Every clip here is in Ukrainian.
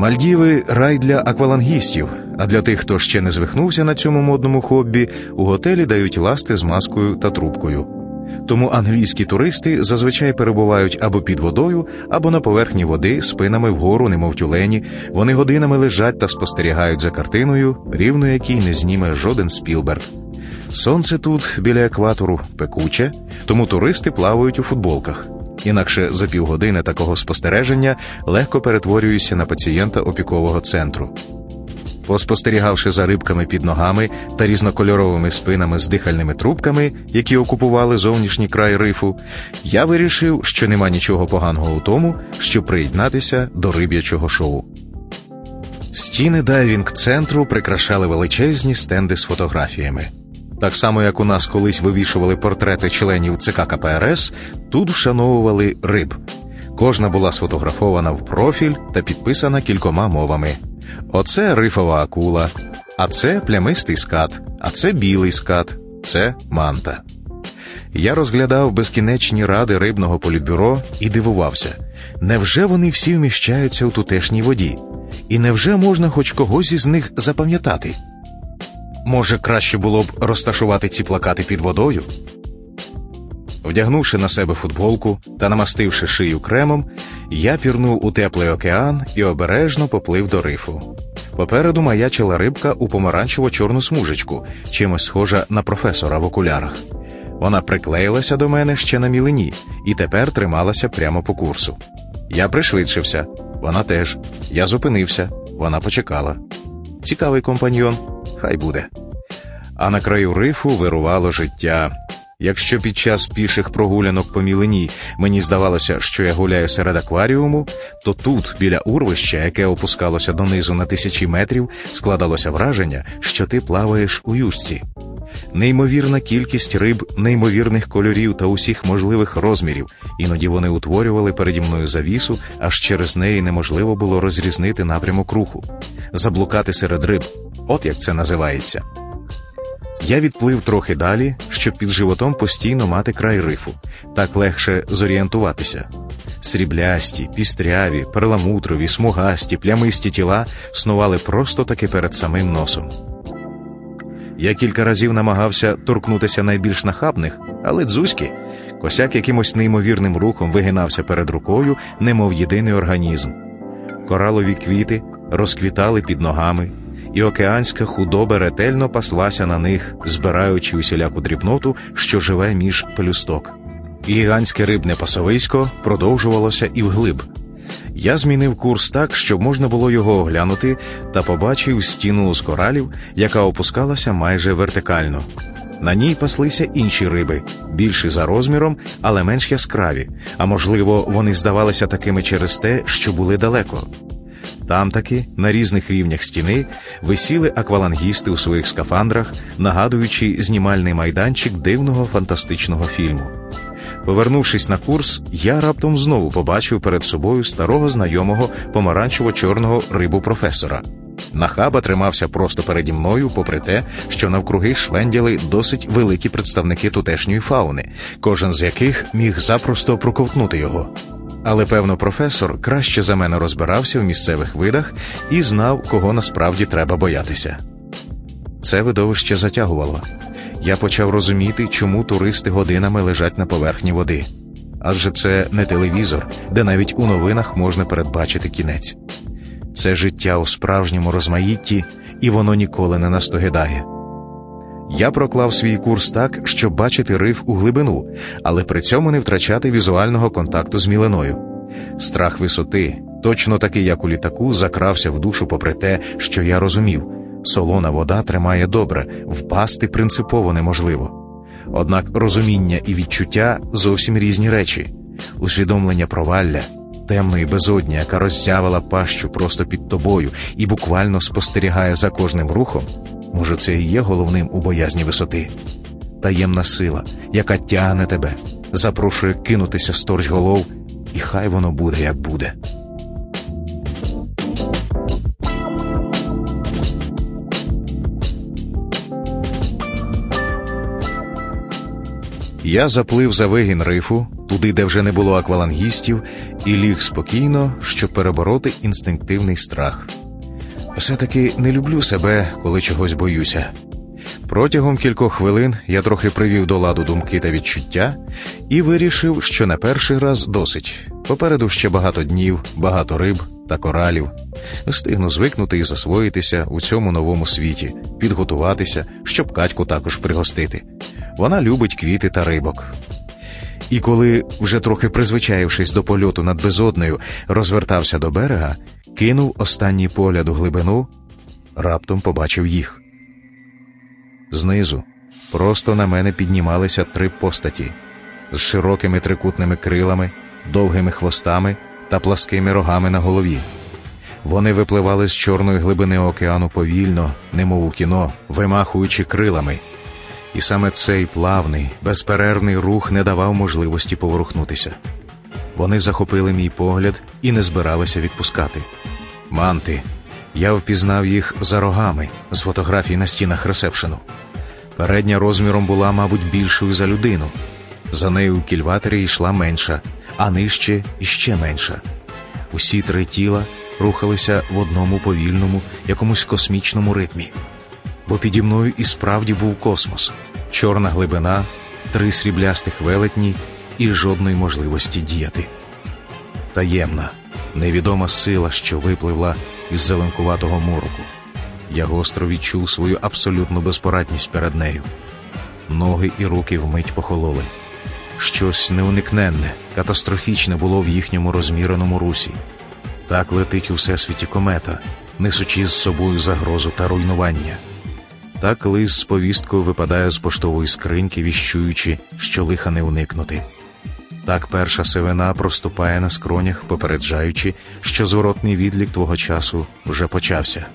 Мальдіви рай для аквалангістів. А для тих, хто ще не звихнувся на цьому модному хобі, у готелі дають ласти з маскою та трубкою. Тому англійські туристи зазвичай перебувають або під водою, або на поверхні води спинами вгору, немов тюлені. Вони годинами лежать та спостерігають за картиною, рівно якій не зніме жоден Спілберг. Сонце тут біля екватору пекуче, тому туристи плавають у футболках. Інакше за півгодини такого спостереження легко перетворююся на пацієнта опікового центру. Поспостерігавши за рибками під ногами та різнокольоровими спинами з дихальними трубками, які окупували зовнішній край рифу, я вирішив, що нема нічого поганого у тому, щоб приєднатися до риб'ячого шоу. Стіни дайвінг центру прикрашали величезні стенди з фотографіями. Так само, як у нас колись вивішували портрети членів ЦК КПРС, тут вшановували риб. Кожна була сфотографована в профіль та підписана кількома мовами. Оце рифова акула, а це плямистий скат, а це білий скат, це манта. Я розглядав безкінечні ради рибного політбюро і дивувався, невже вони всі вміщаються у тутешній воді? І невже можна хоч когось із них запам'ятати? Може, краще було б розташувати ці плакати під водою? Вдягнувши на себе футболку та намастивши шию кремом, я пірнув у теплий океан і обережно поплив до рифу. Попереду маячила рибка у помаранчево-чорну смужечку, чимось схожа на професора в окулярах. Вона приклеїлася до мене ще на мілині і тепер трималася прямо по курсу. Я пришвидшився, вона теж. Я зупинився, вона почекала. Цікавий компаньйон, хай буде. А на краю рифу вирувало життя. Якщо під час піших прогулянок по мілині мені здавалося, що я гуляю серед акваріуму, то тут, біля урвища, яке опускалося донизу на тисячі метрів, складалося враження, що ти плаваєш у юшці. Неймовірна кількість риб, неймовірних кольорів та усіх можливих розмірів. Іноді вони утворювали переді мною завісу, аж через неї неможливо було розрізнити напрямок руху, заблукати серед риб. От як це називається. Я відплив трохи далі, щоб під животом постійно мати край рифу, так легше зорієнтуватися. Сріблясті, пістряві, перламутрові, смугасті, плямисті тіла снували просто таки перед самим носом. Я кілька разів намагався торкнутися найбільш нахабних, але дзузьки. Косяк якимось неймовірним рухом вигинався перед рукою, немов єдиний організм. Коралові квіти розквітали під ногами, і океанська худоба ретельно паслася на них, збираючи усіляку дрібноту, що живе між пелюсток. Гігантське рибне пасовисько продовжувалося і вглиб. Я змінив курс так, щоб можна було його оглянути, та побачив стіну з коралів, яка опускалася майже вертикально. На ній паслися інші риби, більші за розміром, але менш яскраві, а можливо, вони здавалися такими через те, що були далеко. Там таки, на різних рівнях стіни, висіли аквалангісти у своїх скафандрах, нагадуючи знімальний майданчик дивного фантастичного фільму. Повернувшись на курс, я раптом знову побачив перед собою старого знайомого помаранчево-чорного рибу професора. Нахаба тримався просто переді мною, попри те, що навкруги швенділи досить великі представники тутешньої фауни, кожен з яких міг запросто проковтнути його. Але певно, професор краще за мене розбирався в місцевих видах і знав, кого насправді треба боятися. Це видовище затягувало. Я почав розуміти, чому туристи годинами лежать на поверхні води. Адже це не телевізор, де навіть у новинах можна передбачити кінець. Це життя у справжньому розмаїтті, і воно ніколи не настогидає. Я проклав свій курс так, щоб бачити риф у глибину, але при цьому не втрачати візуального контакту з мілиною. Страх висоти, точно такий, як у літаку, закрався в душу, попри те, що я розумів солона вода тримає добре, впасти принципово неможливо. Однак розуміння і відчуття зовсім різні речі, усвідомлення провалля, темної безодні, яка роззявила пащу просто під тобою і буквально спостерігає за кожним рухом. Може, це і є головним у боязні висоти, таємна сила, яка тягне тебе, запрошує кинутися сторч голов, і хай воно буде, як буде. Я заплив за вигін рифу, туди, де вже не було аквалангістів, і ліг спокійно, щоб перебороти інстинктивний страх. Все таки не люблю себе, коли чогось боюся. Протягом кількох хвилин я трохи привів до ладу думки та відчуття і вирішив, що на перший раз досить. Попереду ще багато днів, багато риб та коралів. Встигну звикнути і засвоїтися у цьому новому світі, підготуватися, щоб Катьку також пригостити. Вона любить квіти та рибок. І коли, вже трохи призвичаївшись до польоту над безоднею, розвертався до берега, кинув останній погляд у глибину, раптом побачив їх. Знизу просто на мене піднімалися три постаті з широкими трикутними крилами, довгими хвостами та пласкими рогами на голові. Вони випливали з чорної глибини океану повільно, немов у кіно, вимахуючи крилами. І саме цей плавний, безперервний рух не давав можливості поворухнутися. Вони захопили мій погляд і не збиралися відпускати. Манти. Я впізнав їх за рогами з фотографій на стінах ресепшену. Передня розміром була, мабуть, більшою за людину. За нею у кільватері йшла менша, а нижче іще менша. Усі три тіла рухалися в одному повільному, якомусь космічному ритмі. Бо піді мною і справді був космос, чорна глибина, три сріблястих велетні і жодної можливості діяти. Таємна, невідома сила, що випливла із зеленкуватого мороку. Я гостро відчув свою абсолютну безпорадність перед нею. Ноги і руки вмить похололи. Щось неуникненне, катастрофічне було в їхньому розміреному русі. Так летить у всесвіті комета, несучи з собою загрозу та руйнування. Так лист з повісткою випадає з поштової скриньки, віщуючи, що лиха не уникнути. Так перша сивина проступає на скронях, попереджаючи, що зворотний відлік твого часу вже почався.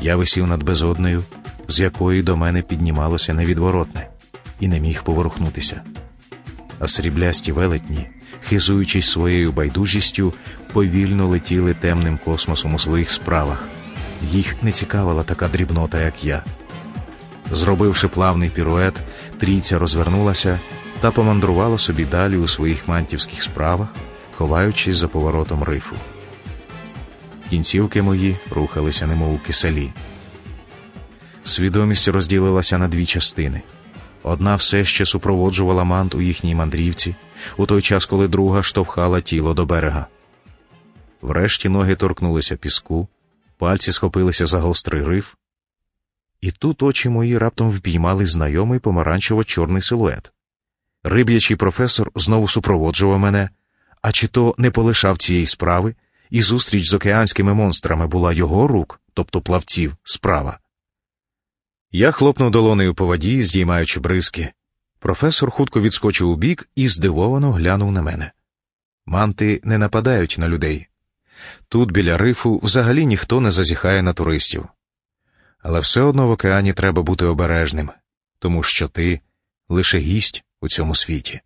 Я висів над безоднею, з якої до мене піднімалося невідворотне, і не міг поворухнутися. А сріблясті велетні, хизуючись своєю байдужістю, повільно летіли темним космосом у своїх справах. Їх не цікавила така дрібнота, як я. Зробивши плавний пірует, трійця розвернулася та помандрувала собі далі у своїх мантівських справах, ховаючись за поворотом рифу. Кінцівки мої рухалися немов у киселі. Свідомість розділилася на дві частини. Одна все ще супроводжувала мант у їхній мандрівці, у той час, коли друга штовхала тіло до берега. Врешті ноги торкнулися піску, пальці схопилися за гострий риф, і тут очі мої раптом впіймали знайомий помаранчево-чорний силует. Риб'ячий професор знову супроводжував мене, а чи то не полишав цієї справи, і зустріч з океанськими монстрами була його рук, тобто плавців, справа. Я хлопнув долонею по воді, здіймаючи бризки. Професор хутко відскочив у бік і здивовано глянув на мене. Манти не нападають на людей. Тут біля рифу взагалі ніхто не зазіхає на туристів. Але все одно в океані треба бути обережним, тому що ти лише гість у цьому світі.